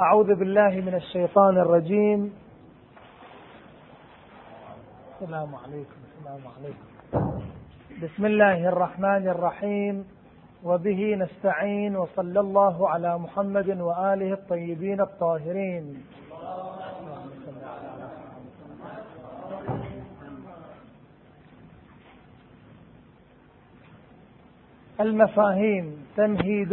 أعوذ بالله من الشيطان الرجيم. السلام عليكم السلام عليكم. بسم الله الرحمن الرحيم. وبه نستعين وصلى الله على محمد وآله الطيبين الطاهرين. المفاهيم تمهيد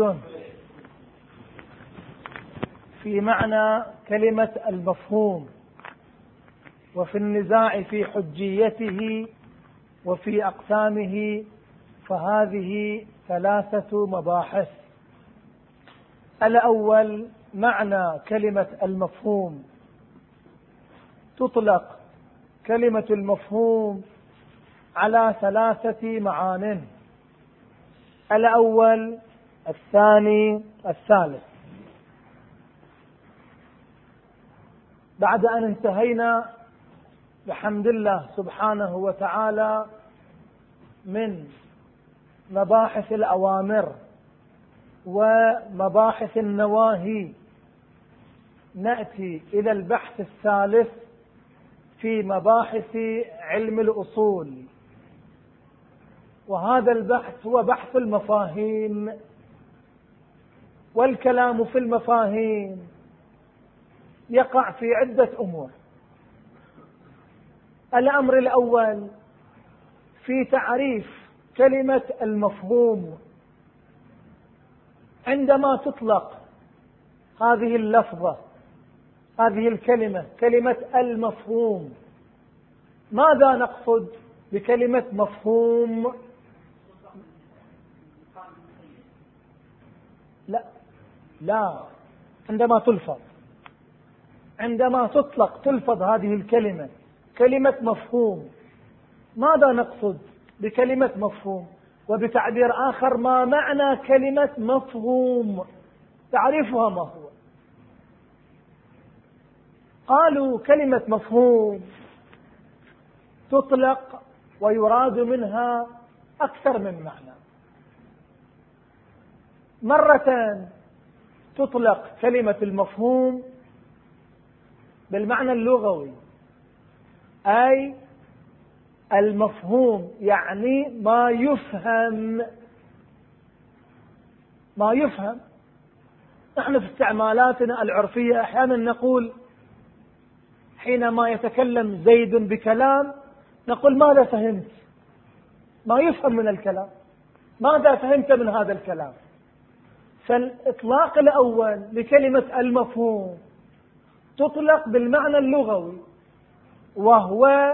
في معنى كلمة المفهوم وفي النزاع في حجيته وفي أقسامه فهذه ثلاثة مباحث. الأول معنى كلمة المفهوم. تطلق كلمة المفهوم على ثلاثة معان. الأول الثاني الثالث. بعد أن انتهينا بحمد الله سبحانه وتعالى من مباحث الأوامر ومباحث النواهي نأتي إلى البحث الثالث في مباحث علم الأصول. وهذا البحث هو بحث المفاهيم والكلام في المفاهيم. يقع في عدة أمور. الأمر الأول في تعريف كلمة المفهوم. عندما تطلق هذه اللفظة هذه الكلمة كلمة المفهوم ماذا نقصد بكلمة مفهوم؟ لا لا عندما تلفظ. عندما تطلق تلفظ هذه الكلمة كلمة مفهوم ماذا نقصد بكلمة مفهوم؟ وبتعبير آخر ما معنى كلمة مفهوم؟ تعريفها ما هو؟ قالوا كلمة مفهوم تطلق ويراد منها أكثر من معنى. مرة تطلق كلمة المفهوم بالمعنى اللغوي. أي المفهوم يعني ما يفهم. ما يفهم. نحن في استعمالاتنا العرفية أحيانا نقول حينما يتكلم زيد بكلام نقول ماذا فهمت؟ ما يفهم من الكلام. ماذا فهمت من هذا الكلام؟ فالإطلاق الأول لكلمة المفهوم تطلق بالمعنى اللغوي وهو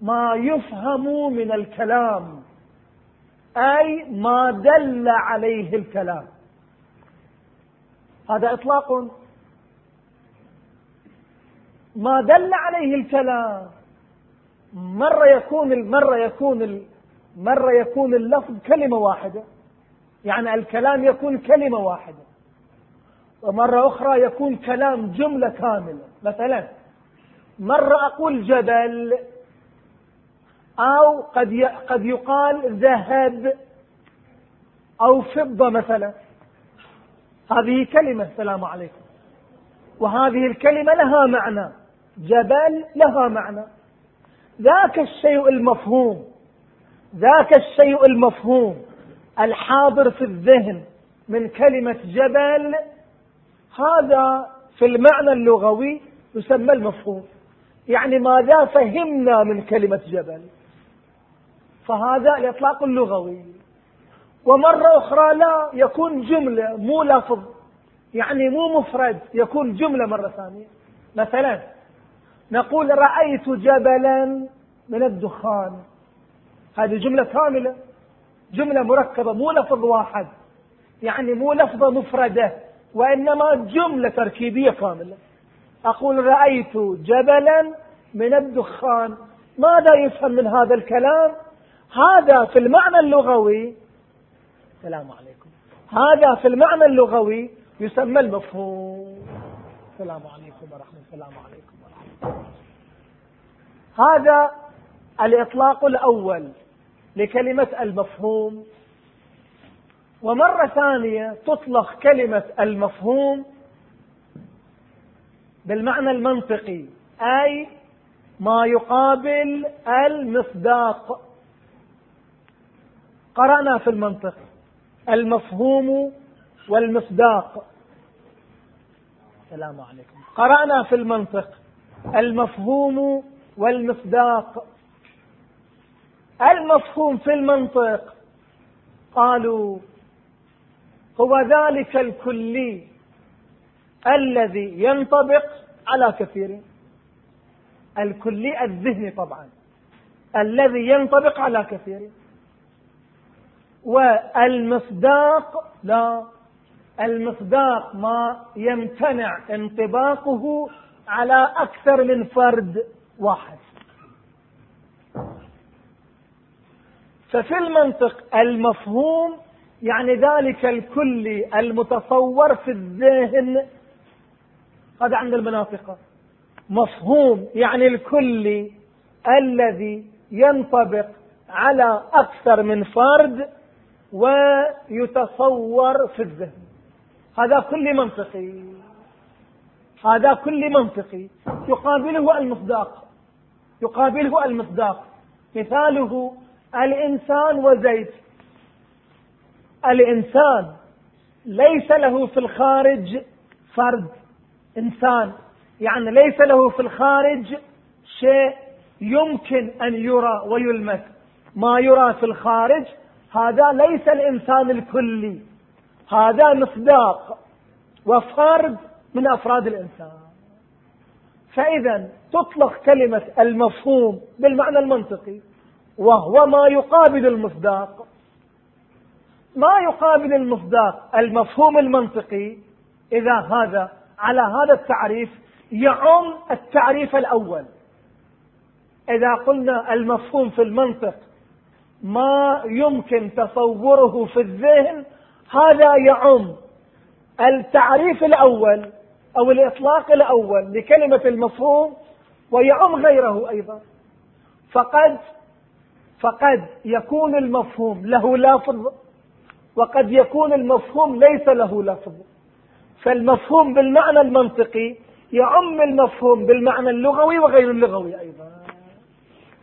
ما يفهم من الكلام أي ما دل عليه الكلام. هذا إطلاق. ما دل عليه الكلام مرة يكون مرة يكون مرة يكون اللفظ كلمة واحدة يعني الكلام يكون كلمة واحدة. ومرة أخرى يكون كلام جملة كاملة. مثلا مرة أقول جبل أو قد قد يقال ذهب أو فضة مثلا. هذه كلمة السلام عليكم. وهذه الكلمة لها معنى. جبل لها معنى. ذاك الشيء المفهوم. ذاك الشيء المفهوم. الحاضر في الذهن من كلمة جبل هذا في المعنى اللغوي يسمى المفهوم. يعني ماذا فهمنا من كلمة جبل؟ فهذا الإطلاق اللغوي. ومرة أخرى لا يكون جملة مو لفظ. يعني مو مفرد يكون جملة مرة ثانية. مثلا نقول رأيت جبلا من الدخان. هذه جملة كاملة. جملة مركبة مو لفظ واحد. يعني مو لفظة مفردة. وإنما جملة تركيبية كاملة. أقول رأيت جبلا من الدخان. ماذا يفهم من هذا الكلام؟ هذا في المعنى اللغوي السلام عليكم. هذا في المعنى اللغوي يسمى المفهوم. السلام عليكم ورحمة السلام عليكم ورحمة هذا الإطلاق الأول لكلمة المفهوم. ومرة ثانية تطلق كلمة المفهوم بالمعنى المنطقي أي ما يقابل المصداق. قرأنا في المنطق المفهوم والمصداق. السلام عليكم. قرأنا في المنطق المفهوم والمصداق. المفهوم في المنطق قالوا هو ذلك الكلي الذي ينطبق على كثير. الكلي الذهني طبعا الذي ينطبق على كثير. والمصداق لا المصداق ما يمتنع انطباقه على أكثر من فرد واحد. ففي المنطق المفهوم يعني ذلك الكلي المتصور في الذهن هذا عند المناطق. مفهوم يعني الكلي الذي ينطبق على أكثر من فرد ويتصور في الذهن. هذا كل منطقي. هذا كل منطقي. يقابله المصداق. يقابله المصداق. مثاله الإنسان وزيد. الإنسان ليس له في الخارج فرد. إنسان. يعني ليس له في الخارج شيء يمكن أن يرى ويلمس. ما يرى في الخارج هذا ليس الإنسان الكلي. هذا مصداق وفرد من أفراد الإنسان. فإذا تطلق كلمة المفهوم بالمعنى المنطقي وهو ما يقابل المصداق. ما يقابل المصداق المفهوم المنطقي إذا هذا على هذا التعريف يعم التعريف الأول. إذا قلنا المفهوم في المنطق ما يمكن تصوره في الذهن هذا يعم التعريف الأول أو الإطلاق الأول لكلمة المفهوم ويعم غيره أيضا. فقد فقد يكون المفهوم له لفظ وقد يكون المفهوم ليس له لفظ. فالمفهوم بالمعنى المنطقي يعم المفهوم بالمعنى اللغوي وغير اللغوي أيضا.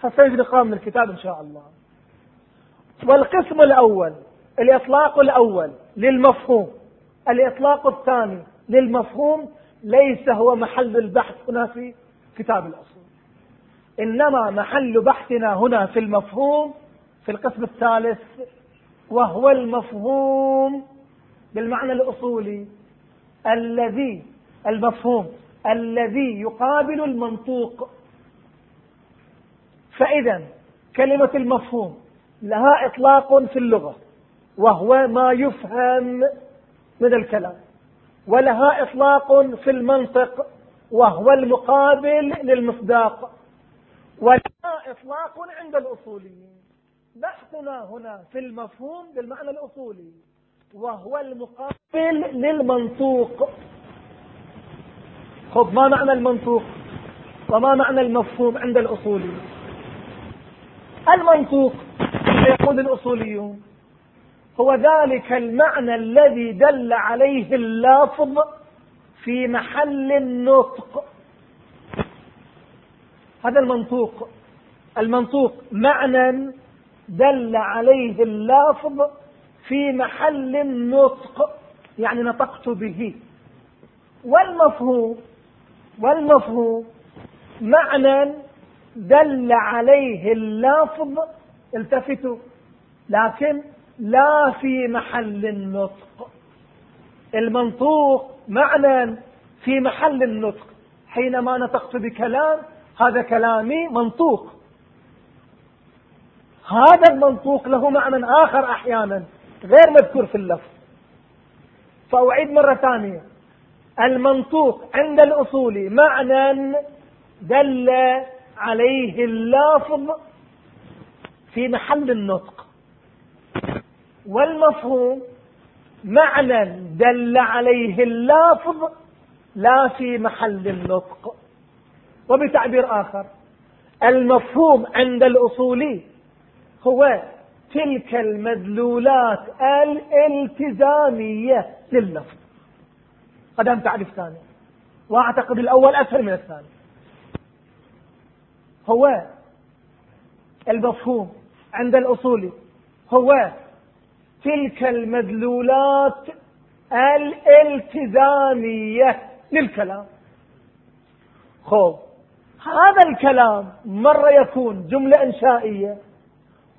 فسيجري قام من الكتاب إن شاء الله. والقسم الأول الإطلاق الأول للمفهوم. الإطلاق الثاني للمفهوم ليس هو محل البحث هنا في كتاب الأصول. إنما محل بحثنا هنا في المفهوم في القسم الثالث وهو المفهوم بالمعنى الأصولي. الذي المفهوم الذي يقابل المنطوق. فإذا كلمة المفهوم لها إطلاق في اللغة وهو ما يفهم من الكلام ولها إطلاق في المنطق وهو المقابل للمصداق ولها إطلاق عند الأصوليين. بحثنا هنا في المفهوم بالمعنى الأصولي وهو المقابل للمنطوق. خب ما معنى المنطوق؟ وما معنى المفهوم عند الأصولي؟ المنطوق يقول الأصوليون هو ذلك المعنى الذي دل عليه اللفظ في محل النطق. هذا المنطوق. المنطوق معنى دل عليه اللفظ في محل النطق يعني نطقت به. والمفهوم والمفهوم معنى دل عليه اللفظ التفتوا لكن لا في محل النطق. المنطوق معنى في محل النطق. حينما نطقت بكلام هذا كلامي منطوق. هذا المنطوق له معنى آخر أحيانا غير مذكور في اللفظ. فأعيد مرة ثانية. المنطوق عند الأصول معنى دل عليه اللافظ في محل النطق. والمفهوم معنى دل عليه اللافظ لا في محل النطق. وبتعبير آخر. المفهوم عند الأصولي هو تلك المدلولات الالتزامية لللفظ قدم تعريف ثاني. وأعتقد الأول أسهل من الثاني. هو المفهوم عند الأصولي هو تلك المدلولات الالتزامية للكلام. خوف. هذا الكلام مرة يكون جملة إنشائية.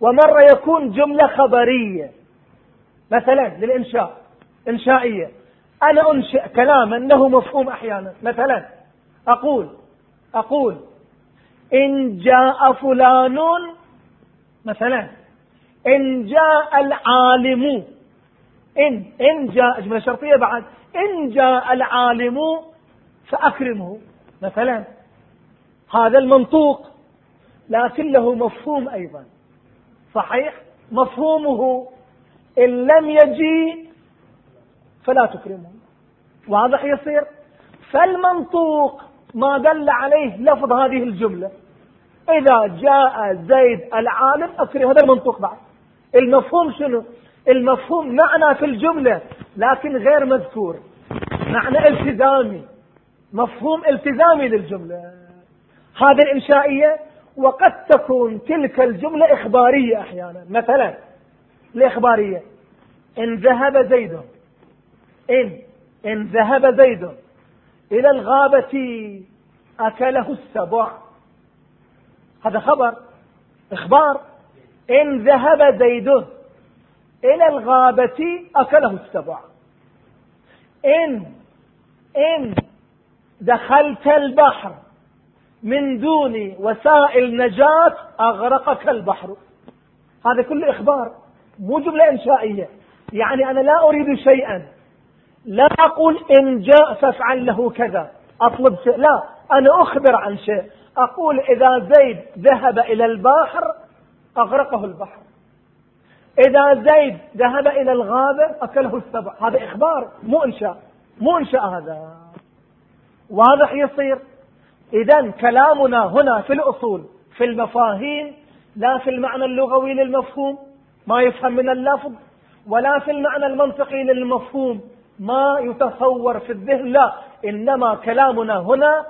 ومرة يكون جملة خبرية. مثلا للإنشاء إنشائية. أنا أنشئ كلاما له مفهوم أحيانا. مثلا أقول أقول إن جاء فلان مثلا إن جاء العالم إن إن جاء جملة شرطية بعد؟ إن جاء العالم فأكرمه. مثلا هذا المنطوق لكن له مفهوم أيضا. صحيح؟ مفهومه. إن لم يجي فلا تكرمه. واضح يصير؟ فالمنطوق ما دل عليه لفظ هذه الجملة. إذا جاء زيد العالم أكرم هذا المنطوق بعد. المفهوم شنو؟ المفهوم معنى في الجملة لكن غير مذكور. معنى التزامي. مفهوم التزامي للجملة. هذه الإنشائية وقد تكون تلك الجملة إخبارية أحيانا. مثلا الإخبارية إن ذهب زيد إن إن ذهب زيد إلى الغابة أكله السبع. هذا خبر. إخبار إن ذهب زيد إلى الغابة أكله السبع. إن إن دخلت البحر من دون وسائل نجاة أغرقك البحر. هذا كله إخبار مو جملة إنشائية يعني أنا لا أريد شيئا. لا أقول إن جاء فافعل له كذا. أطلب شيء. لا أنا أخبر عن شيء. أقول إذا زيد ذهب إلى البحر أغرقه البحر. إذا زيد ذهب إلى الغابة أكله السبع. هذا إخبار مو إنشاء. مو إنشاء هذا. واضح يصير؟ إذا كلامنا هنا في الأصول في المفاهيم لا في المعنى اللغوي للمفهوم ما يفهم من اللفظ ولا في المعنى المنطقي للمفهوم ما يتصور في الذهن لا إنما كلامنا هنا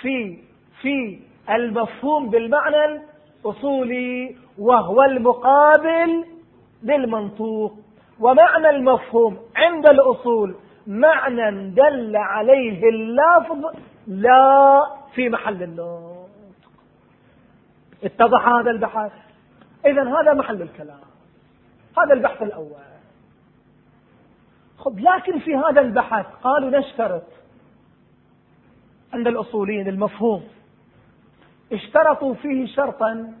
في في المفهوم بالمعنى الأصولي وهو المقابل للمنطوق. ومعنى المفهوم عند الأصول معنى دل عليه اللفظ لا في محل النطق. اتضح هذا البحث؟ إذا هذا محل الكلام. هذا البحث الأول. خب لكن في هذا البحث قالوا نشترط عند الأصوليين المفهوم. اشترطوا فيه شرطا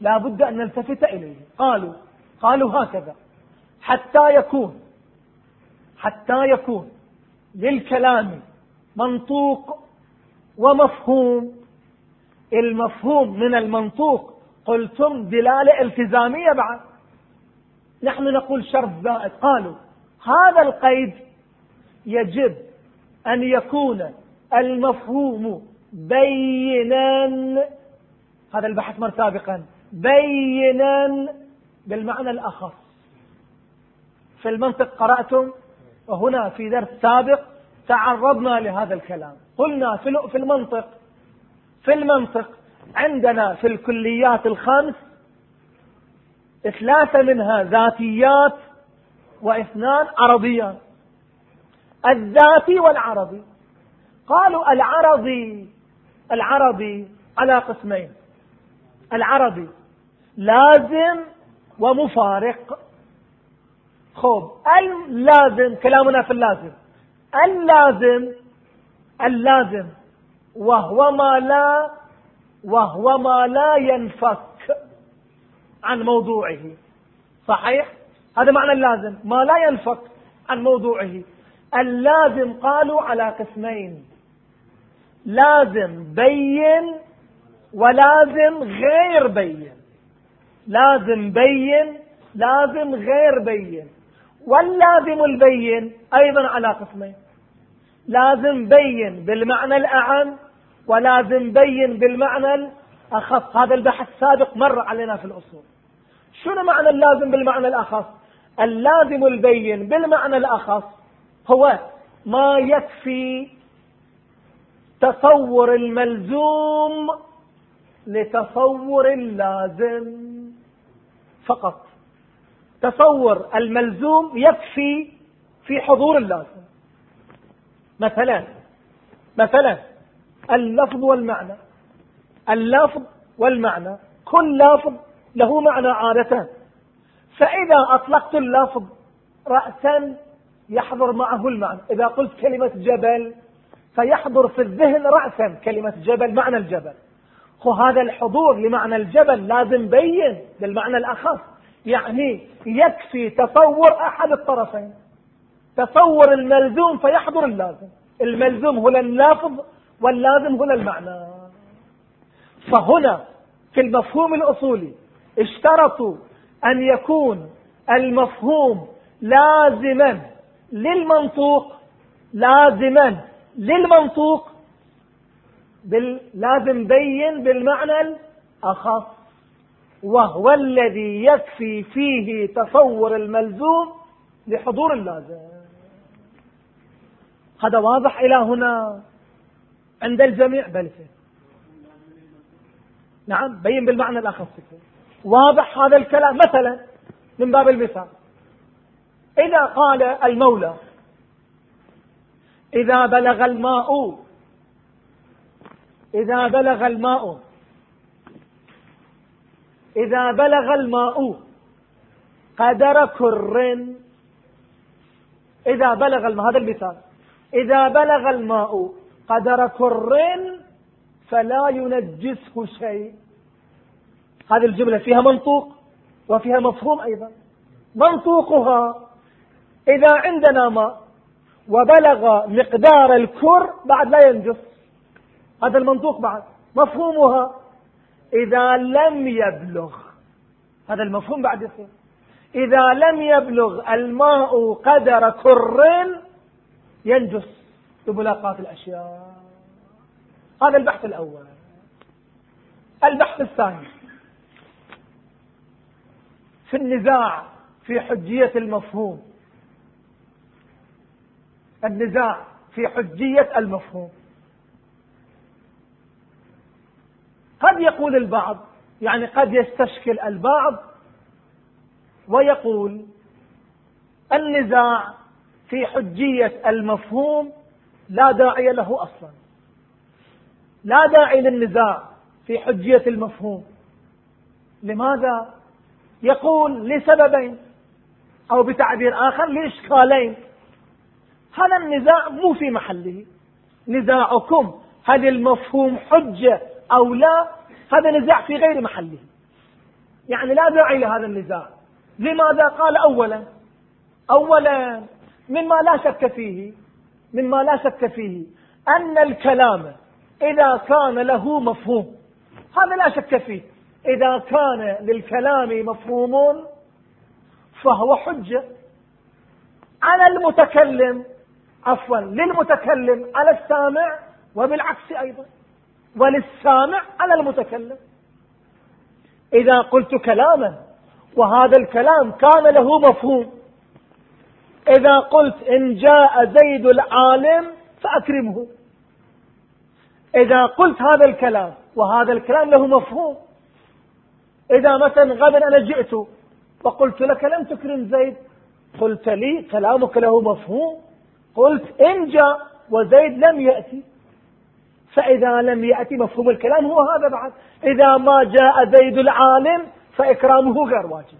لا بد أن نلتفت إليه. قالوا قالوا هكذا. حتى يكون حتى يكون للكلام منطوق ومفهوم. المفهوم من المنطوق قلتم دلالة التزامية بعد. نحن نقول شرط زائد. قالوا هذا القيد يجب أن يكون المفهوم بينا. هذا البحث مر سابقا. بينا بالمعنى الأخص. في المنطق قرأتم وهنا في درس سابق تعرضنا لهذا الكلام. قلنا في المنطق في المنطق عندنا في الكليات الخمس ثلاثة منها ذاتيات واثنان عرضيان الذاتي والعرضي قالوا العرضي العرضي على قسمين. العربي لازم ومفارق. خب اللازم كلامنا في اللازم. اللازم اللازم. وهو ما لا وهو ما لا ينفك عن موضوعه. صحيح؟ هذا معنى اللازم. ما لا ينفك عن موضوعه. اللازم قالوا على قسمين. لازم بين ولازم غير بين. لازم بين لازم غير بين. واللازم البين أيضا على قسمين. لازم بين بالمعنى الأعم ولازم بين بالمعنى الأخص. هذا البحث السابق مر علينا في الأصول. شنو معنى اللازم بالمعنى الأخص؟ اللازم البين بالمعنى الأخص هو ما يكفي تصور الملزوم لتصور اللازم فقط. تصور الملزوم يكفي في حضور اللازم. مثلا مثلا اللفظ والمعنى. اللفظ والمعنى. كل لفظ له معنى عادة. فإذا أطلقت اللفظ رأسا يحضر معه المعنى. إذا قلت كلمة جبل فيحضر في الذهن رأسا كلمة جبل معنى الجبل. وهذا الحضور لمعنى الجبل لازم بين بالمعنى الأخص. يعني يكفي تصور أحد الطرفين. تصور الملزوم فيحضر اللازم. الملزوم هنا اللفظ واللازم هنا المعنى. فهنا في المفهوم الأصولي اشترطوا أن يكون المفهوم لازما للمنطوق لازما للمنطوق لازم بين بالمعنى الأخص. وهو الذي يكفي فيه تصور الملزوم لحضور اللازم. هذا واضح إلى هنا. عند الجميع بل نعم بين بالمعنى الأخص واضح هذا الكلام. مثلا من باب المثال. إذا قال المولى إذا بلغ الماء إذا بلغ الماء إذا بلغ الماء قدر كر. إذا بلغ الماء هذا المثال. إذا بلغ الماء قدر كر فلا ينجسه شيء. هذه الجملة فيها منطوق وفيها مفهوم أيضا. منطوقها إذا عندنا ماء وبلغ مقدار الكر بعد لا ينجس. هذا المنطوق بعد. مفهومها إذا لم يبلغ. هذا المفهوم بعد يصير. إذا لم يبلغ الماء قدر كر ينجس بملاقاة الأشياء. هذا البحث الأول. البحث الثاني. في النزاع في حجية المفهوم. النزاع في حجية المفهوم. قد يقول البعض يعني قد يستشكل البعض ويقول النزاع في حجية المفهوم لا داعي له أصلا. لا داعي للنزاع في حجية المفهوم. لماذا؟ يقول لسببين أو بتعبير آخر لإشكالين. هذا النزاع مو في محله. نزاعكم هل المفهوم حجة أو لا هذا نزاع في غير محله. يعني لا داعي لهذا النزاع. لماذا؟ قال أولا أولا مما لا شك فيه مما لا شك فيه أن الكلام إذا كان له مفهوم. هذا لا شك فيه. إذا كان للكلام مفهوم فهو حجة. على المتكلم عفوا للمتكلم على السامع وبالعكس أيضا. وللسامع على المتكلم. إذا قلت كلاما وهذا الكلام كان له مفهوم. إذا قلت إن جاء زيد العالم فأكرمه. إذا قلت هذا الكلام وهذا الكلام له مفهوم. إذا مثلا غدا أنا جئت وقلت لك لم تكرم زيد قلت لي كلامك له مفهوم. قلت إن جاء وزيد لم يأتي. فإذا لم يأتي مفهوم الكلام هو هذا بعد. إذا ما جاء زيد العالم فإكرامه غير واجب.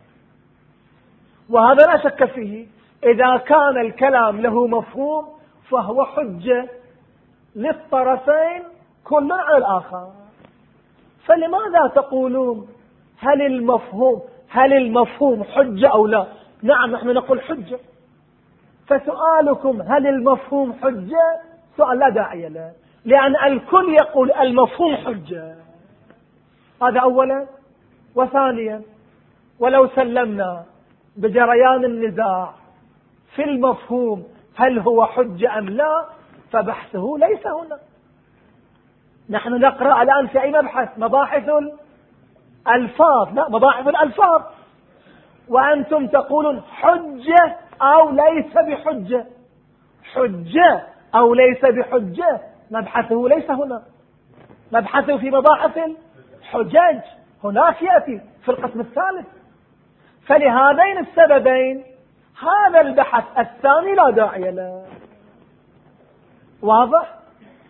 وهذا لا شك فيه. إذا كان الكلام له مفهوم فهو حجة للطرفين كل على الآخر. فلماذا تقولون هل المفهوم هل المفهوم حجة أو لا؟ نعم نحن نقول حجة. فسؤالكم هل المفهوم حجة؟ سؤال لا داعي له. لأن الكل يقول المفهوم حجة. هذا أولا. وثانيا ولو سلمنا بجريان النزاع في المفهوم هل هو حجة أم لا فبحثه ليس هنا. نحن نقرأ الآن في أي مبحث؟ مباحث الألفاظ. لا مباحث الألفاظ. وأنتم تقولون حجة أو ليس بحجة. حجة أو ليس بحجة. مبحثه ليس هنا. مبحثه في مباحث الحجاج هناك يأتي في القسم الثالث. فلهذين السببين هذا البحث الثاني لا داعي له. واضح؟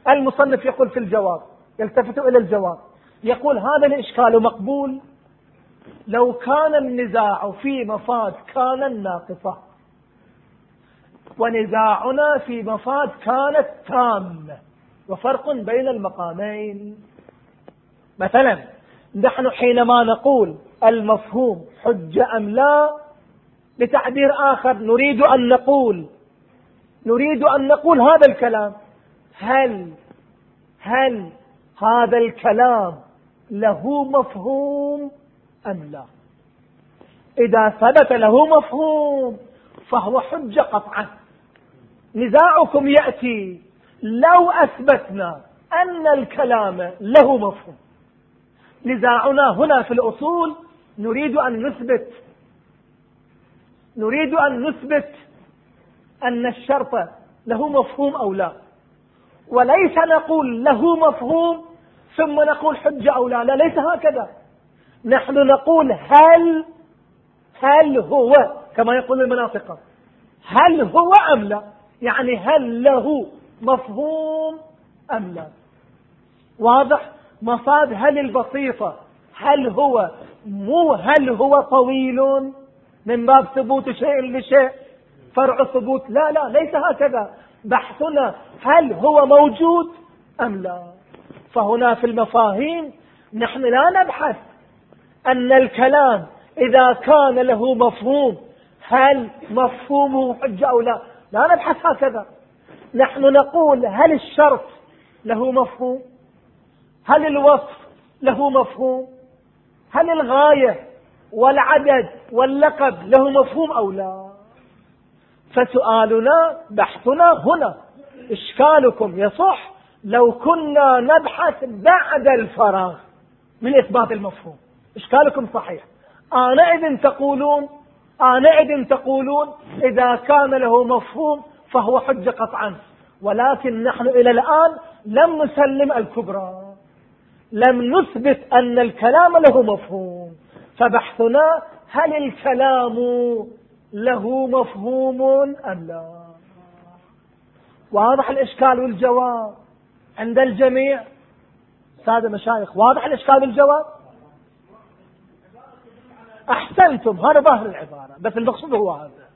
المصنف يقول في الجواب يلتفت إلى الجواب. يقول هذا الإشكال مقبول. لو كان النزاع في مفاد كان الناقصة. ونزاعنا في مفاد كانت تامة. وفرق بين المقامين. مثلا نحن حينما نقول المفهوم حجة أم لا بتعبير آخر نريد أن نقول نريد أن نقول هذا الكلام. هل هل هذا الكلام له مفهوم أم لا؟ إذا ثبت له مفهوم فهو حجة قطعا. نزاعكم يأتي. لو أثبتنا أن الكلام له مفهوم نزاعنا هنا في الأصول نريد أن نثبت نريد أن نثبت أن الشرط له مفهوم أو لا. وليس نقول له مفهوم ثم نقول حجة أو لا لا ليس هكذا. نحن نقول هل هل هو كما يقول المناطق هل هو أم لا؟ يعني هل له مفهوم أم لا؟ واضح؟ مفاد هل البسيطة هل هو مو هل هو طويل من باب ثبوت شيء لشيء؟ فرع ثبوت؟ لا لا ليس هكذا. بحثنا هل هو موجود أم لا؟ فهنا في المفاهيم نحن لا نبحث أن الكلام إذا كان له مفهوم هل مفهومه حجة أو لا؟ لا نبحث هكذا. نحن نقول هل الشرط له مفهوم؟ هل الوصف له مفهوم؟ هل الغاية والعدد واللقب له مفهوم أو لا؟ فسؤالنا بحثنا هنا إشكالكم يصح لو كنا نبحث بعد الفراغ من إثبات المفهوم. إشكالكم صحيح. آنئذ تقولون آنئذ تقولون إذا كان له مفهوم فهو حجة قطعا. ولكن نحن إلى الآن لم نسلم الكبرى. لم نثبت أن الكلام له مفهوم. فبحثنا هل الكلام له مفهوم أم لا. واضح الإشكال والجواب عند الجميع؟ سادة مشايخ واضح الإشكال والجواب؟ أحسنتم هذا ظاهر العبارة بس المقصود هو هذا.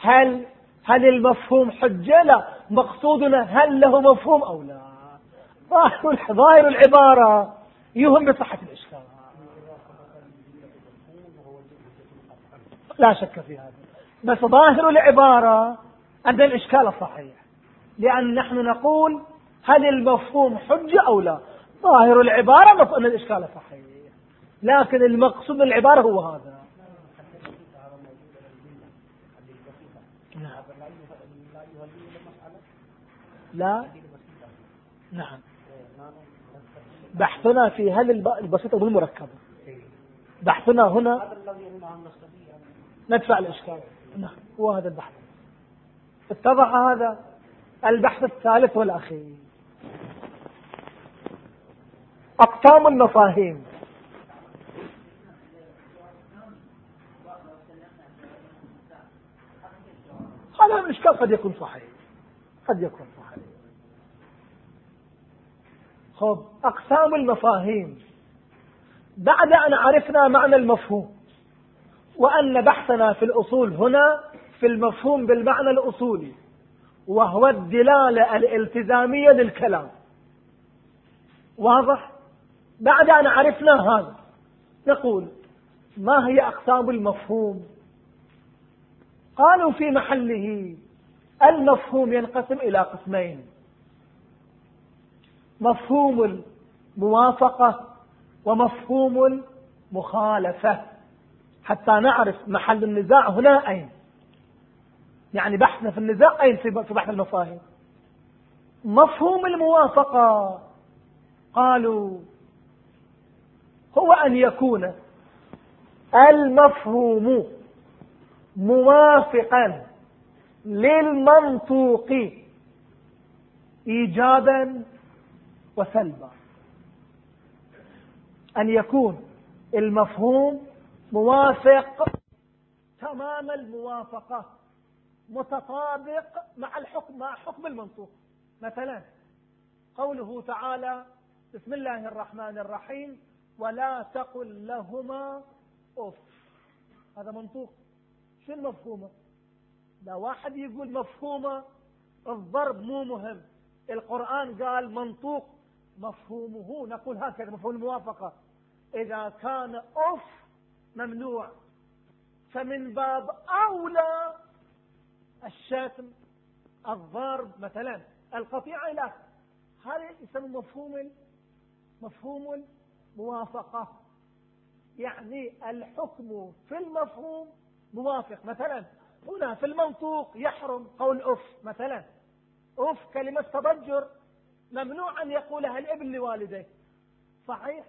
هل هل المفهوم حجة؟ لا. مقصودنا هل له مفهوم أو لا؟ ظاهر العبارة يوهم بصحة الإشكال. لا شك في هذا. بس ظاهر العبارة أن الإشكال صحيح. لأن نحن نقول هل المفهوم حجة أو لا؟ ظاهر العبارة أن الإشكال صحيح. لكن المقصود العبارة هو هذا نعم لا. نعم. بحثنا في هل البسيطة والمركبة بحثنا هنا. ندفع الإشكال. نعم. هو هذا البحث. اتضح هذا البحث الثالث والأخير. أقسام المفاهيم هذا الإشكال قد يكون صحيح. قد يكون صحيح. خب أقسام المفاهيم. بعد أن عرفنا معنى المفهوم وأن بحثنا في الأصول هنا في المفهوم بالمعنى الأصولي وهو الدلالة الالتزامية للكلام. واضح؟ بعد أن عرفنا هذا نقول ما هي أقسام المفهوم؟ قالوا في محله المفهوم ينقسم إلى قسمين. مفهوم الموافقة ومفهوم المخالفة. حتى نعرف محل النزاع هنا أين. يعني بحثنا في النزاع أين في بحث المفاهيم. مفهوم الموافقة. قالوا هو أن يكون المفهوم موافقا للمنطوق إيجابا وسلبا. أن يكون المفهوم موافق تمام الموافقة متطابق مع الحكم مع حكم المنطوق. مثلا قوله تعالى بسم الله الرحمن الرحيم ولا تقل لهما أف. هذا منطوق. شو المفهومة لا واحد يقول مفهومة الضرب مو مهم. القرآن قال منطوق مفهومه. نقول هكذا مفهوم الموافقة. إذا كان أف ممنوع فمن باب أولى الشتم الضرب مثلا القطيعة إلى هذا يسمى مفهوم مفهوم الموافقة. يعني الحكم في المفهوم موافق. مثلا هنا في المنطوق يحرم قول أف مثلا. أف كلمة تضجر ممنوع أن يقولها الابن لوالديه. صحيح؟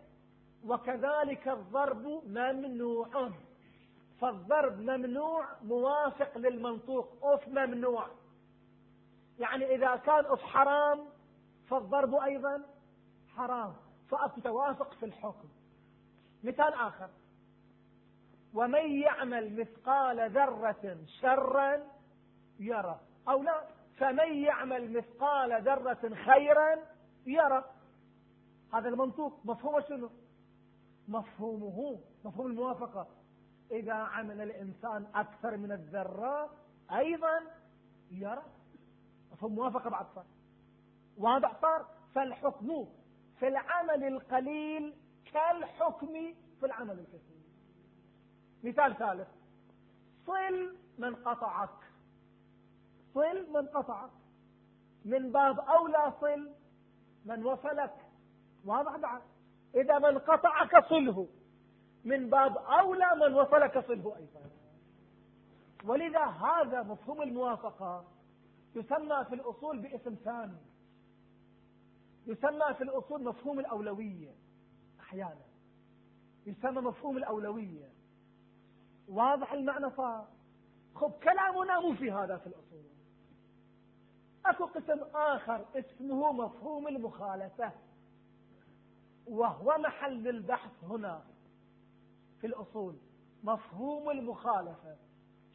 وكذلك الضرب ممنوع. فالضرب ممنوع موافق للمنطوق. أف ممنوع. يعني إذا كان أف حرام فالضرب أيضا حرام. فأف توافق في الحكم. مثال آخر. ومن يعمل مثقال ذرة شرا يرى. أو لا فمن يعمل مثقال ذرة خيرا يرى. هذا المنطوق مفهوم شنو؟ مفهومه مفهوم الموافقة. إذا عمل الإنسان أكثر من الذرة أيضا يرى. مفهوم موافقة بعد صار. واضح صار؟ فالحكم في العمل القليل كالحكم في العمل الكثير. مثال ثالث. صل من قطعك. صل من قطعك. من باب أولى صل من وصلك. واضح بعد. إذا من قطعك صله. من باب أولى من وصلك صله أيضا. ولذا هذا مفهوم الموافقة يسمى في الأصول باسم ثاني. يسمى في الأصول مفهوم الأولوية. أحيانا. يسمى مفهوم الأولوية. واضح المعنى صار. خب كلامنا مو في هذا في الأصول. أكو قسم آخر اسمه مفهوم المخالفة. وهو محل البحث هنا في الأصول مفهوم المخالفة.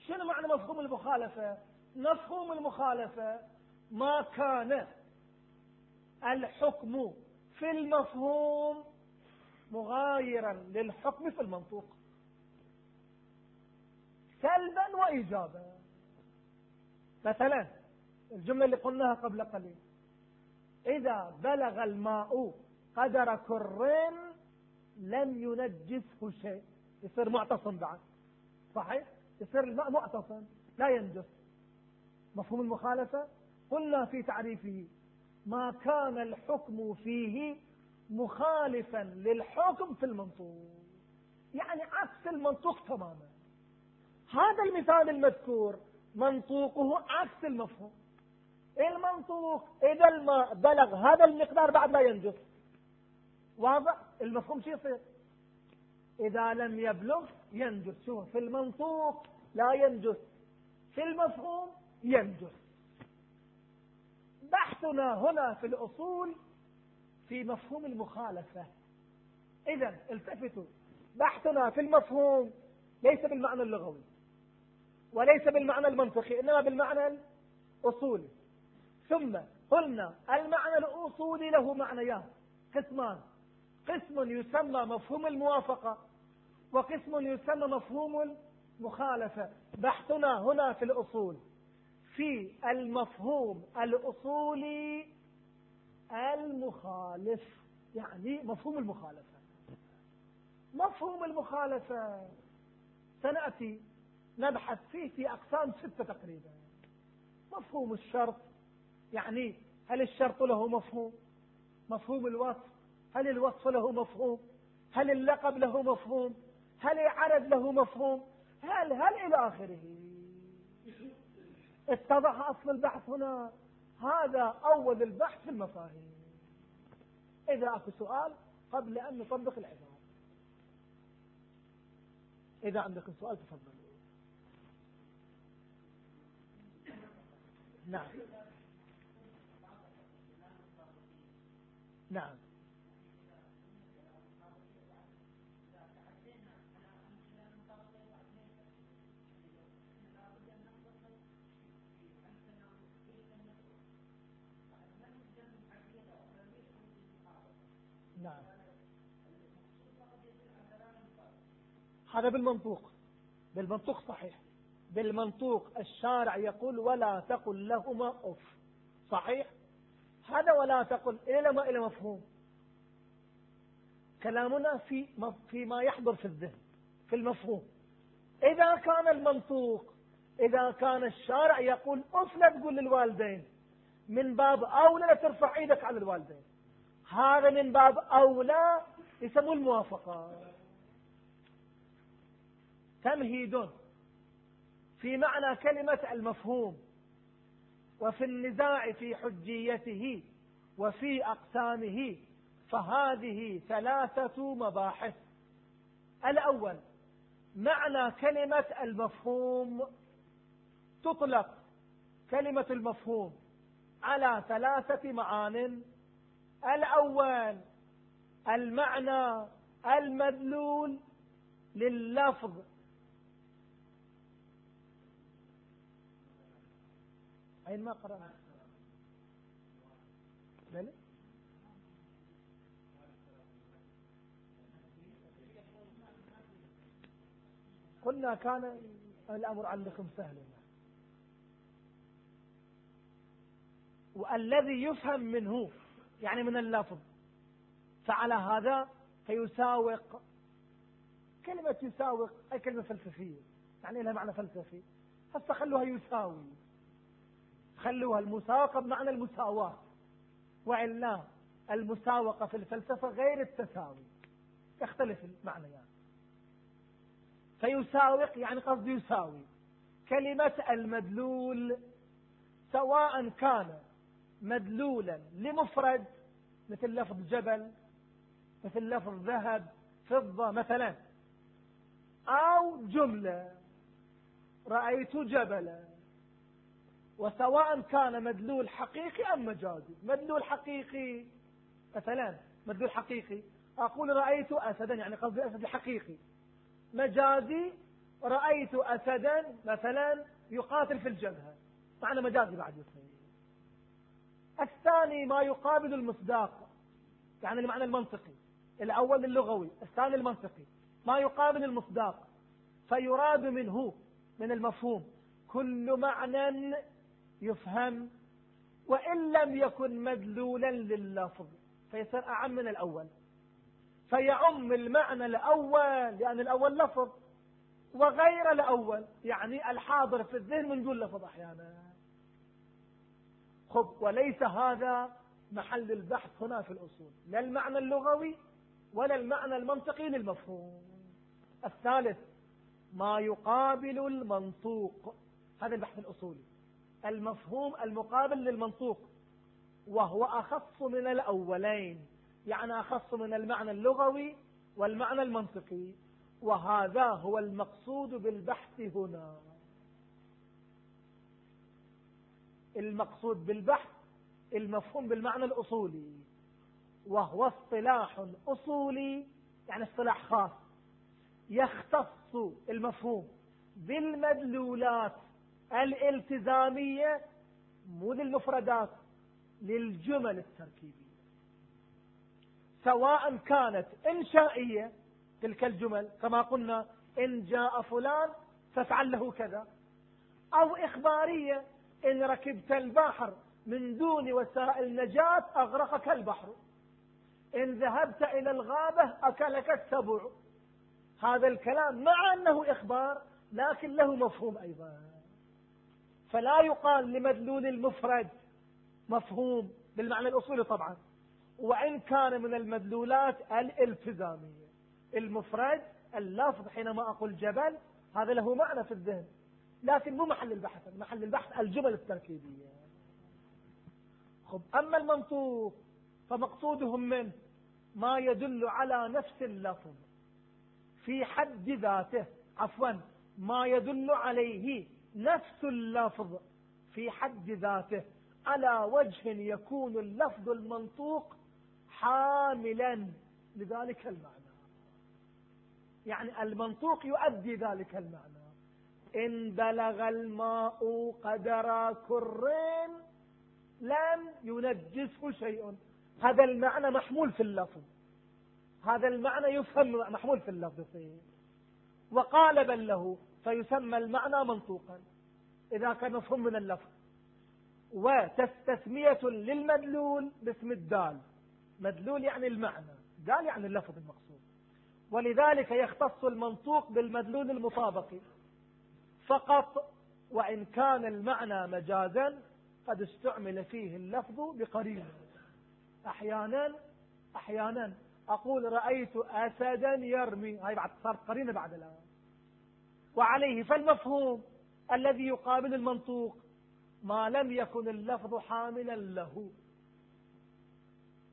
شنو معنى مفهوم المخالفة؟ مفهوم المخالفة ما كان الحكم في المفهوم مغايرا للحكم في المنطوق. سلبا وإيجابا. مثلا الجملة اللي قلناها قبل قليل. إذا بلغ الماء قدر كر لم ينجسه شيء. يصير معتصم بعد. صحيح؟ يصير الماء معتصم لا ينجس. مفهوم المخالفة؟ قلنا في تعريفه ما كان الحكم فيه مخالفا للحكم في المنطوق. يعني عكس المنطوق تماما. هذا المثال المذكور منطوقه عكس المفهوم. المنطوق إذا الماء بلغ هذا المقدار بعد لا ينجس واضح؟ المفهوم شو يصير؟ إذا لم يبلغ ينجس شو في المنطوق لا ينجس في المفهوم ينجس بحثنا هنا في الأصول في مفهوم المخالفة. إذا التفتوا. بحثنا في المفهوم ليس بالمعنى اللغوي. وليس بالمعنى المنطقي إنما بالمعنى الأصولي. ثم قلنا المعنى الأصولي له معنيان. قسمان. قسم يسمى مفهوم الموافقة وقسم يسمى مفهوم المخالفة. بحثنا هنا في الأصول. في المفهوم الأصولي المخالف يعني مفهوم المخالفة. مفهوم المخالفة. سنأتي نبحث فيه في أقسام ستة تقريبا. مفهوم الشرط يعني هل الشرط له مفهوم؟ مفهوم الوصف. هل الوصف له مفهوم؟ هل اللقب له مفهوم؟ هل العرض له مفهوم؟ هل هل إلى آخره؟ اتضح أصل البحث هنا. هذا أول البحث في المفاهيم. إذا أكو سؤال قبل أن نطبق العبارة. إذا عندك سؤال تفضل. نعم. نعم. نعم. هذا بالمنطوق. بالمنطوق صحيح. بالمنطوق الشارع يقول ولا تقل لهما أف. صحيح؟ هذا ولا تقل إلى ما إلى مفهوم. كلامنا في فيما يحضر في الذهن في المفهوم. إذا كان المنطوق إذا كان الشارع يقول أف لا تقول للوالدين. من باب أولى لا ترفع إيدك على الوالدين. هذا من باب أولى يسموه الموافقة. تمهيد في معنى كلمة المفهوم وفي النزاع في حجيته وفي أقسامه فهذه ثلاثة مباحث. الأول معنى كلمة المفهوم تطلق كلمة المفهوم على ثلاثة معان. الأول المعنى المدلول لللفظ أين ما قرأنا بلى. قلنا كان الأمر عندكم سهل. والذي يفهم منه يعني من اللفظ فعلى هذا فيساوق كلمة يساوق أي كلمة فلسفية يعني لها معنى فلسفي هسه خلوها يساوي. خلوها المساوقة بمعنى المساواة. وإلا المساوقة في الفلسفة غير التساوي. يختلف المعنى فيساوق يعني قصد يساوي. كلمة المدلول سواء كان مدلولا لمفرد مثل لفظ جبل مثل لفظ ذهب فضة مثلا أو جملة رأيت جبلا وسواء كان مدلول حقيقي أم مجازي. مدلول حقيقي مثلا مدلول حقيقي أقول رأيت أسدا يعني قصدي أسد الحقيقي. مجازي رأيت أسدا مثلا يقاتل في الجبهة. معنى مجازي بعد يصير. الثاني ما يقابل المصداق يعني المعنى المنطقي. الأول اللغوي الثاني المنطقي. ما يقابل المصداق فيراد منه من المفهوم. كل معنى يفهم وإن لم يكن مدلولا لللفظ فيصير أعم من الأول. فيعم المعنى الأول لأن الأول لفظ وغير الأول يعني الحاضر في الذهن من دون لفظ أحيانا. خب وليس هذا محل البحث هنا في الأصول. لا المعنى اللغوي ولا المعنى المنطقي للمفهوم. الثالث ما يقابل المنطوق. هذا البحث الأصولي. المفهوم المقابل للمنطوق وهو أخص من الأولين يعني أخص من المعنى اللغوي والمعنى المنطقي وهذا هو المقصود بالبحث هنا. المقصود بالبحث المفهوم بالمعنى الأصولي وهو اصطلاح أصولي يعني اصطلاح خاص يختص المفهوم بالمدلولات الالتزامية مو للمفردات للجمل التركيبية. سواء كانت إنشائية تلك الجمل كما قلنا إن جاء فلان فافعل له كذا أو إخبارية إن ركبت البحر من دون وسائل نجاة أغرقك البحر إن ذهبت إلى الغابة أكلك السبع. هذا الكلام مع أنه إخبار لكن له مفهوم أيضا. فلا يقال لمدلول المفرد مفهوم بالمعنى الأصولي طبعا. وإن كان من المدلولات الالتزامية. المفرد اللفظ حينما أقول جبل هذا له معنى في الذهن. لكن مو محل البحث محل البحث الجمل التركيبية. خب أما المنطوق فمقصودهم منه ما يدل على نفس اللفظ في حد ذاته عفوا ما يدل عليه نفس اللفظ في حد ذاته. على وجه يكون اللفظ المنطوق حاملا لذلك المعنى. يعني المنطوق يؤدي ذلك المعنى. إن بلغ الماء قدر كر لم ينجسه شيء. هذا المعنى محمول في اللفظ. هذا المعنى يفهم محمول في اللفظ. وقالبا له فيسمى المعنى منطوقا. إذا كان مفهوم من اللفظ. وتستثمية للمدلول باسم الدال. مدلول يعني المعنى. دال يعني اللفظ المقصود. ولذلك يختص المنطوق بالمدلول المطابق. فقط وإن كان المعنى مجازا قد استعمل فيه اللفظ بقرينه أحيانا أحيانا. أقول رأيت أسدا يرمي. هاي بعد صارت قرينة بعد الآن. وعليه فالمفهوم الذي يقابل المنطوق ما لم يكن اللفظ حاملا له.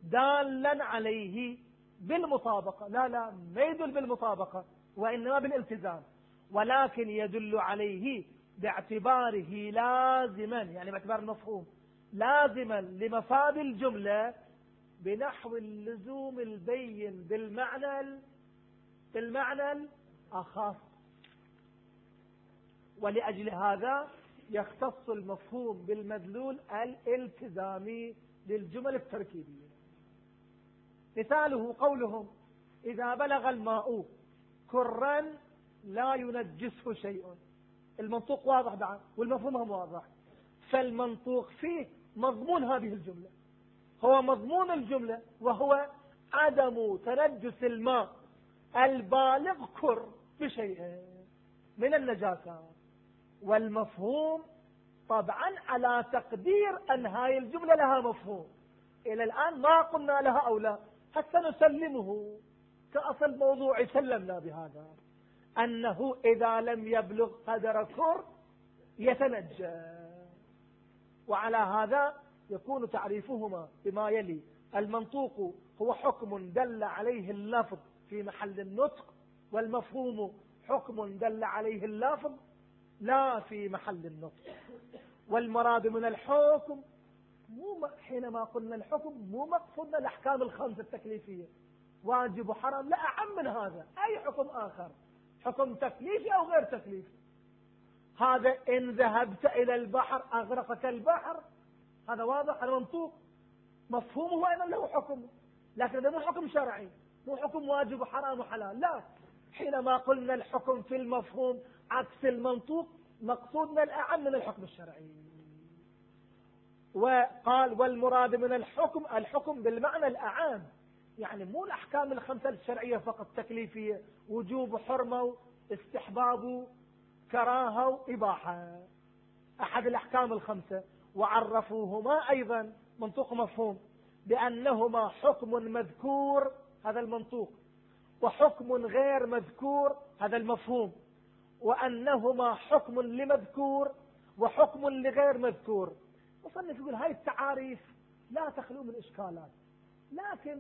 دالا عليه بالمطابقة. لا لا ما يدل بالمطابقة وإنما بالالتزام. ولكن يدل عليه باعتباره لازما يعني باعتبار المفهوم لازما لمفاد الجملة بنحو اللزوم البين بالمعنى بالمعنى الأخص. ولأجل هذا يختص المفهوم بالمدلول الالتزامي للجمل التركيبية. مثاله قولهم إذا بلغ الماء كرا لا ينجسه شيء. المنطوق واضح بعد والمفهوم هم واضح. فالمنطوق فيه مضمون هذه الجملة. هو مضمون الجملة وهو عدم تنجس الماء البالغ كر بشيء من النجاسات. والمفهوم طبعا على تقدير أن هاي الجملة لها مفهوم. إلى الآن ما قلنا لها أو لا. حتى نسلمه كأصل موضوع سلمنا بهذا. أنه إذا لم يبلغ قدر كر يتنجى. وعلى هذا يكون تعريفهما بما يلي. المنطوق هو حكم دل عليه اللفظ في محل النطق والمفهوم حكم دل عليه اللفظ لا في محل النطق. والمراد من الحكم مو حينما قلنا الحكم مو مقصودنا الأحكام الخمسة التكليفية. واجب وحرام؟ لا أعم من هذا. أي حكم آخر؟ حكم تكليفي أو غير تكليفي؟ هذا إن ذهبت إلى البحر أغرقك البحر هذا واضح هذا منطوق. مفهومه أيضا له حكم. لكن هذا مو حكم شرعي مو حكم واجب وحرام وحلال. لا. حينما قلنا الحكم في المفهوم عكس المنطوق مقصودنا الأعم من الحكم الشرعي. وقال والمراد من الحكم الحكم بالمعنى الأعام يعني مو الأحكام الخمسة الشرعية فقط تكليفية وجوب حرمة استحباب كراهة وإباحة. أحد الأحكام الخمسة. وعرفوهما أيضا منطوق مفهوم بأنهما حكم مذكور هذا المنطوق وحكم غير مذكور هذا المفهوم. وأنهما حكم لمذكور وحكم لغير مذكور. مصنف يقول هاي التعاريف لا تخلو من إشكالات. لكن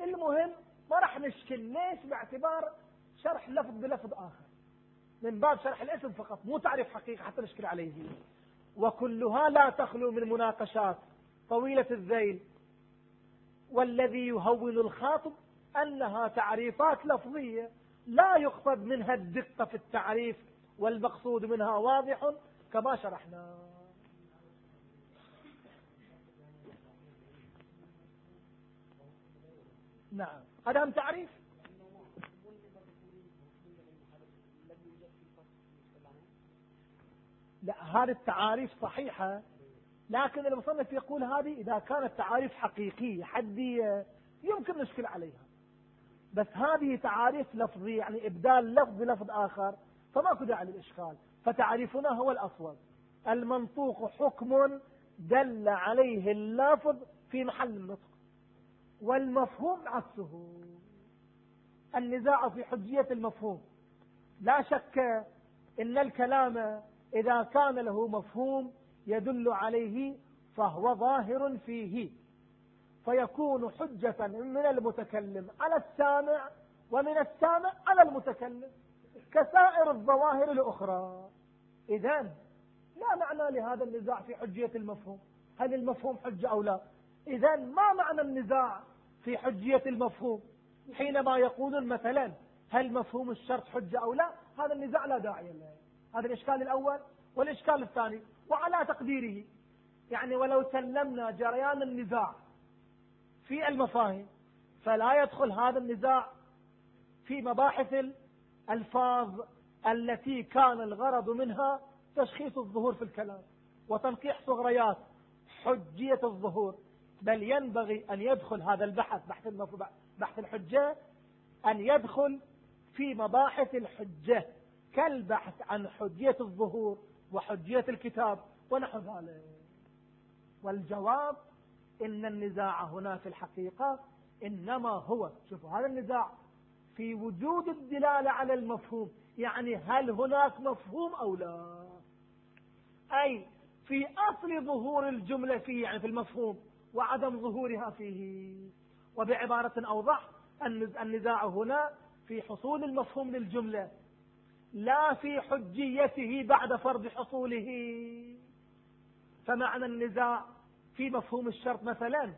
المهم ما راح نشكل ليش باعتبار شرح لفظ بلفظ آخر. من باب شرح الاسم فقط مو تعريف حقيقة حتى نشكل عليه. وكلها لا تخلو من مناقشات. طويلة الذيل. والذي يهون الخاطب أنها تعريفات لفظية. لا يقصد منها الدقة في التعريف والمقصود منها واضح كما شرحنا. نعم. هم تعريف؟ لا هذه التعاريف صحيحة لكن المصنف يقول هذه إذا كانت تعاريف حقيقية حدية يمكن نشكل عليها. بس هذه تعاريف لفظية يعني إبدال لفظ بلفظ آخر فما داعي للإشكال. فتعريفنا هو الأصوب المنطوق حكم دل عليه اللفظ في محل النطق والمفهوم عكسه. النزاع في حجية المفهوم. لا شك إن الكلام إذا كان له مفهوم يدل عليه فهو ظاهر فيه. فيكون حجة من المتكلم على السامع ومن السامع على المتكلم كسائر الظواهر الأخرى. إذا لا معنى لهذا النزاع في حجية المفهوم. هل المفهوم حجة أو لا؟ إذا ما معنى النزاع في حجية المفهوم؟ حينما يقولون مثلا هل مفهوم الشرط حجة أو لا؟ هذا النزاع لا داعي له. هذا الإشكال الأول والإشكال الثاني وعلى تقديره. يعني ولو سلمنا جريان النزاع في المفاهيم فلا يدخل هذا النزاع في مباحث الألفاظ التي كان الغرض منها تشخيص الظهور في الكلام وتنقيح صغريات حجية الظهور. بل ينبغي أن يدخل هذا البحث بحث, بحث الحجة أن يدخل في مباحث الحجة كالبحث عن حجية الظهور وحجية الكتاب ونحو ذلك. والجواب إن النزاع هنا في الحقيقة إنما هو شوفوا هذا النزاع في وجود الدلالة على المفهوم يعني هل هناك مفهوم أو لا؟ أي في أصل ظهور الجملة فيه يعني في المفهوم وعدم ظهورها فيه. وبعبارة أوضح النزاع هنا في حصول المفهوم للجملة لا في حجيته بعد فرض حصوله. فمعنى النزاع في مفهوم الشرط مثلا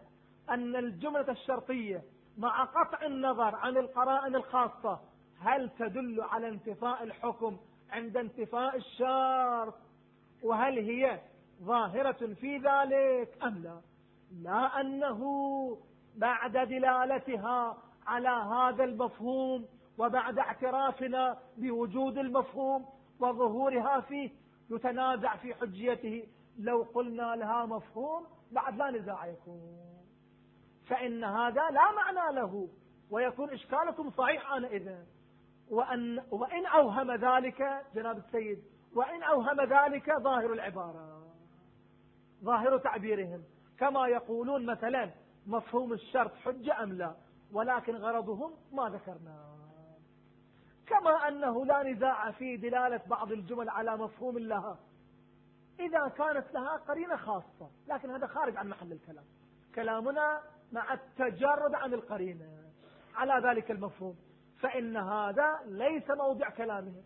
أن الجملة الشرطية مع قطع النظر عن القرائن الخاصة هل تدل على انتفاء الحكم عند انتفاء الشرط؟ وهل هي ظاهرة في ذلك أم لا؟ لا أنه بعد دلالتها على هذا المفهوم وبعد اعترافنا بوجود المفهوم وظهورها فيه يتنازع في حجيته لو قلنا لها مفهوم بعد لا نزاع يكون. فإن هذا لا معنى له ويكون إشكالكم صحيح إذا وأن وإن أوهم ذلك جناب السيد وإن أوهم ذلك ظاهر العبارة ظاهر تعبيرهم. كما يقولون مثلا مفهوم الشرط حجة أم لا؟ ولكن غرضهم ما ذكرنا. كما أنه لا نزاع في دلالة بعض الجمل على مفهوم لها إذا كانت لها قرينة خاصة لكن هذا خارج عن محل الكلام. كلامنا مع التجرد عن القرينة. على ذلك المفهوم. فإن هذا ليس موضع كلامهم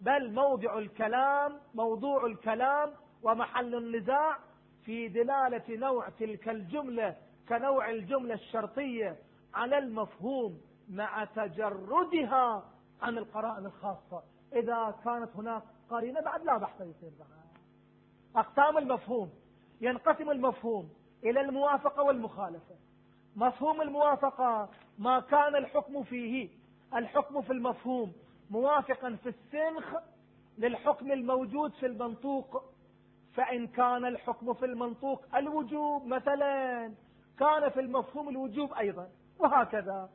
بل موضع الكلام موضوع الكلام ومحل النزاع في دلالة نوع تلك الجملة كنوع الجملة الشرطية على المفهوم مع تجردها عن القرائن الخاصة. إذا كانت هناك قرينة بعد لا بحث يصير بها أقسام المفهوم ينقسم المفهوم إلى الموافقة والمخالفة. مفهوم الموافقة ما كان الحكم فيه. الحكم في المفهوم موافقا في السنخ للحكم الموجود في المنطوق. فإن كان الحكم في المنطوق الوجوب مثلا كان في المفهوم الوجوب أيضا. وهكذا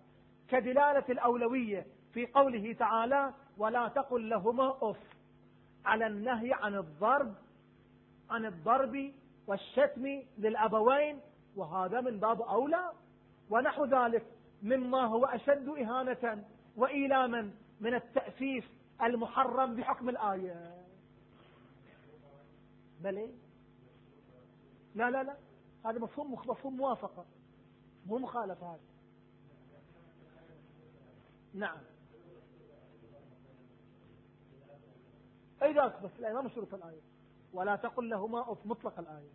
كدلالة الأولوية في قوله تعالى ولا تقل لهما أف على النهي عن الضرب عن الضرب والشتم للأبوين وهذا من باب أولى. ونحو ذلك مما هو أشد إهانة وإيلاما من التأسيس المحرم بحكم الآية. بل لا لا لا. هذا مفهوم مفهوم موافقة. مو مخالفة هذا. نعم. ذاك بس الآية ما مشروط الآية. ولا تقل لهما أف مطلق الآية.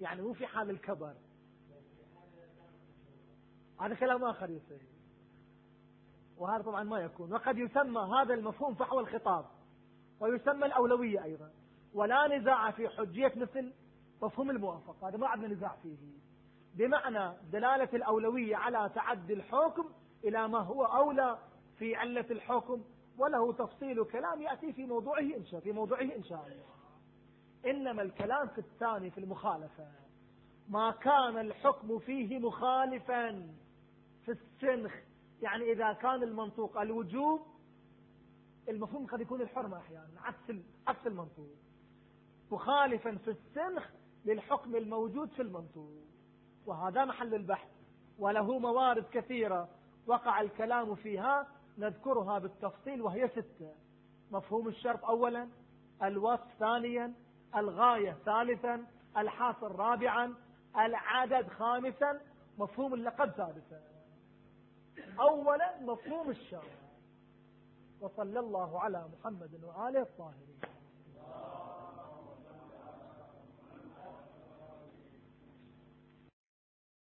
يعني مو في حال الكبر. هذا كلام آخر يصير وهذا طبعا ما يكون. وقد يسمى هذا المفهوم فحوى الخطاب. ويسمى الأولوية أيضا. ولا نزاع في حجية مثل مفهوم الموافقة. هذا ما عندنا نزاع فيه. بمعنى دلالة الأولوية على تعدي الحكم إلى ما هو أولى في علة الحكم. وله تفصيل كلام يأتي في موضوعه إن شاء في موضوعه إن شاء الله. إنما الكلام في الثاني في المخالفة. ما كان الحكم فيه مخالفا في السنخ. يعني إذا كان المنطوق الوجوب المفهوم قد يكون الحرمة أحيانا. عكس عكس المنطوق. مخالفا في السنخ للحكم الموجود في المنطوق. وهذا محل البحث. وله موارد كثيرة. وقع الكلام فيها. نذكرها بالتفصيل وهي ستة. مفهوم الشرط أولا الوصف ثانيا الغاية ثالثا الحاصل رابعا العدد خامسا مفهوم اللقب سادسا. أولا مفهوم الشرط وصلى الله على محمد وآله الطاهرين.